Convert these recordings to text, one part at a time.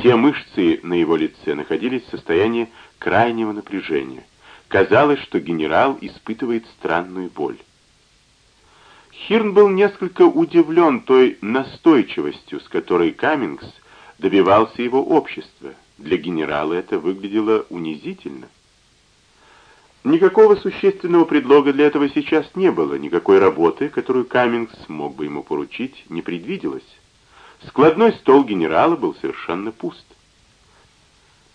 Все мышцы на его лице находились в состоянии крайнего напряжения. Казалось, что генерал испытывает странную боль. Хирн был несколько удивлен той настойчивостью, с которой Каммингс добивался его общества. Для генерала это выглядело унизительно. Никакого существенного предлога для этого сейчас не было, никакой работы, которую Каммингс мог бы ему поручить, не предвиделось. Складной стол генерала был совершенно пуст.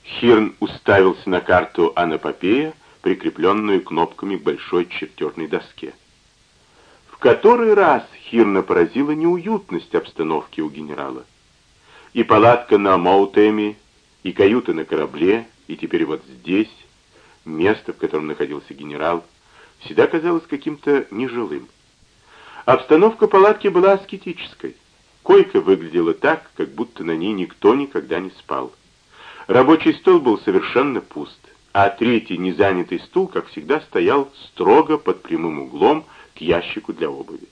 Хирн уставился на карту Анапопея, прикрепленную кнопками к большой чертежной доске. В который раз Хирна поразила неуютность обстановки у генерала. И палатка на Моутеме, и каюта на корабле, и теперь вот здесь, место, в котором находился генерал, всегда казалось каким-то нежилым. Обстановка палатки была аскетической. Койка выглядела так, как будто на ней никто никогда не спал. Рабочий стол был совершенно пуст, а третий незанятый стул, как всегда, стоял строго под прямым углом к ящику для обуви.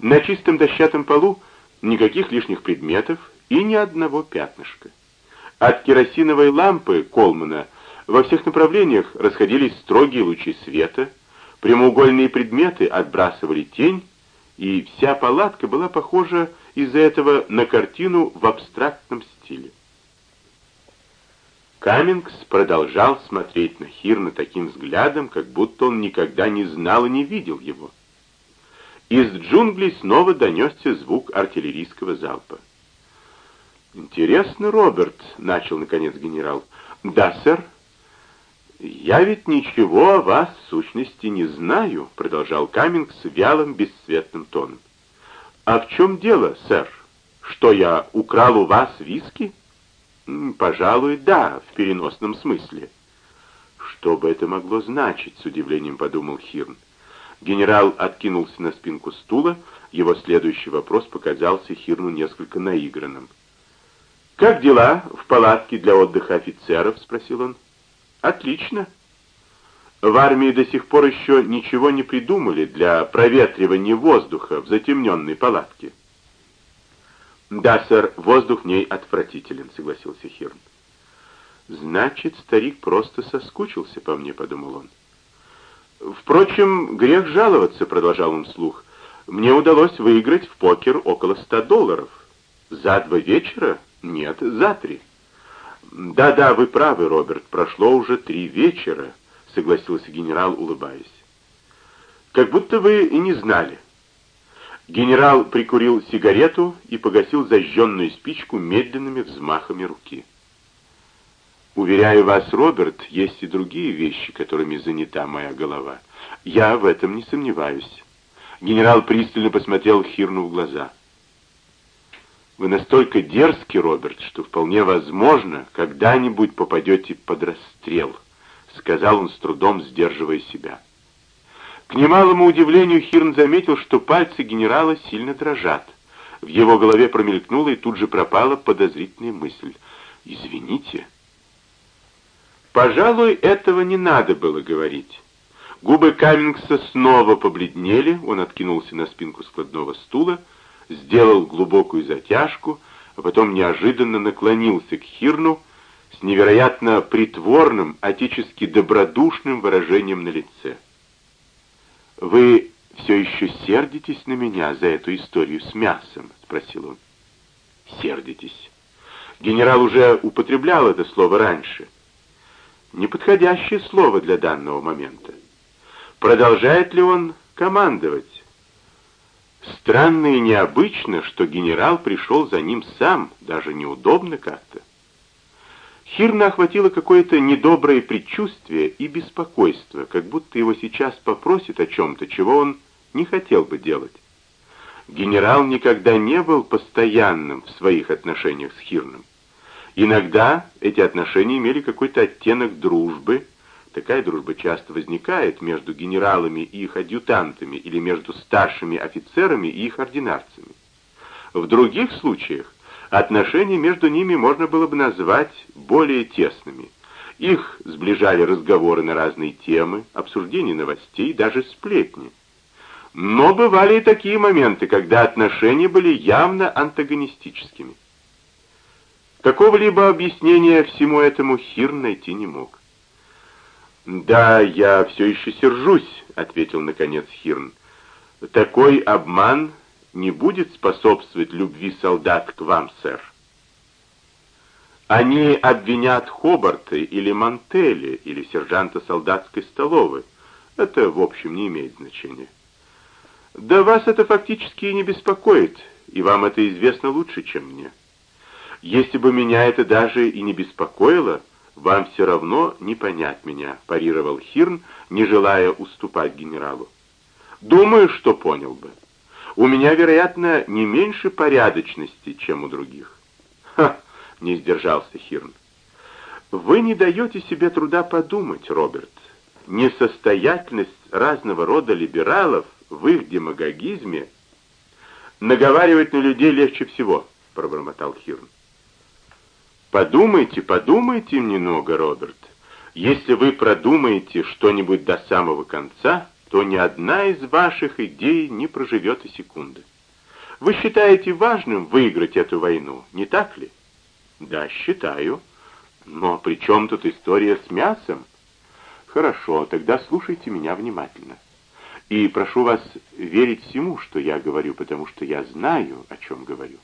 На чистом дощатом полу никаких лишних предметов и ни одного пятнышка. От керосиновой лампы Колмана во всех направлениях расходились строгие лучи света, прямоугольные предметы отбрасывали тень, и вся палатка была похожа из-за этого на картину в абстрактном стиле. Каммингс продолжал смотреть на Хирна таким взглядом, как будто он никогда не знал и не видел его. Из джунглей снова донесся звук артиллерийского залпа. «Интересно, Роберт», — начал наконец генерал. «Да, сэр». «Я ведь ничего о вас, в сущности, не знаю», — продолжал Каммингс вялым, бесцветным тоном. «А в чем дело, сэр? Что, я украл у вас виски?» «Пожалуй, да, в переносном смысле». «Что бы это могло значить?» — с удивлением подумал Хирн. Генерал откинулся на спинку стула, его следующий вопрос показался Хирну несколько наигранным. «Как дела в палатке для отдыха офицеров?» — спросил он. Отлично. В армии до сих пор еще ничего не придумали для проветривания воздуха в затемненной палатке. Да, сэр, воздух в ней отвратителен, согласился Хирн. Значит, старик просто соскучился по мне, подумал он. Впрочем, грех жаловаться, продолжал он вслух. Мне удалось выиграть в покер около ста долларов. За два вечера? Нет, за три. «Да-да, вы правы, Роберт, прошло уже три вечера», — согласился генерал, улыбаясь. «Как будто вы и не знали». Генерал прикурил сигарету и погасил зажженную спичку медленными взмахами руки. «Уверяю вас, Роберт, есть и другие вещи, которыми занята моя голова. Я в этом не сомневаюсь». Генерал пристально посмотрел Хирну в глаза. Вы настолько дерзкий, Роберт, что вполне возможно, когда-нибудь попадете под расстрел, сказал он с трудом, сдерживая себя. К немалому удивлению Хирн заметил, что пальцы генерала сильно дрожат. В его голове промелькнула и тут же пропала подозрительная мысль. «Извините». Пожалуй, этого не надо было говорить. Губы Каммингса снова побледнели, он откинулся на спинку складного стула, сделал глубокую затяжку, а потом неожиданно наклонился к Хирну с невероятно притворным, отечески добродушным выражением на лице. «Вы все еще сердитесь на меня за эту историю с мясом?» — спросил он. «Сердитесь. Генерал уже употреблял это слово раньше. Неподходящее слово для данного момента. Продолжает ли он командовать?» Странно и необычно, что генерал пришел за ним сам, даже неудобно как-то. Хирна охватило какое-то недоброе предчувствие и беспокойство, как будто его сейчас попросят о чем-то, чего он не хотел бы делать. Генерал никогда не был постоянным в своих отношениях с Хирном. Иногда эти отношения имели какой-то оттенок дружбы, Такая дружба часто возникает между генералами и их адъютантами или между старшими офицерами и их ординарцами. В других случаях отношения между ними можно было бы назвать более тесными. Их сближали разговоры на разные темы, обсуждение новостей, даже сплетни. Но бывали и такие моменты, когда отношения были явно антагонистическими. Какого-либо объяснения всему этому Хирн найти не мог. «Да, я все еще сержусь», — ответил наконец Хирн. «Такой обман не будет способствовать любви солдат к вам, сэр. Они обвинят Хобарта или Мантели, или сержанта солдатской столовой. Это, в общем, не имеет значения. Да вас это фактически и не беспокоит, и вам это известно лучше, чем мне. Если бы меня это даже и не беспокоило, вам все равно не понять меня, парировал Хирн, не желая уступать генералу. Думаю, что понял бы. У меня, вероятно, не меньше порядочности, чем у других. Ха, не сдержался Хирн. Вы не даете себе труда подумать, Роберт. Несостоятельность разного рода либералов в их демагогизме наговаривать на людей легче всего, пробормотал Хирн. Подумайте, подумайте немного, Роберт. Если вы продумаете что-нибудь до самого конца, то ни одна из ваших идей не проживет и секунды. Вы считаете важным выиграть эту войну, не так ли? Да, считаю. Но при чем тут история с мясом? Хорошо, тогда слушайте меня внимательно. И прошу вас верить всему, что я говорю, потому что я знаю, о чем говорю.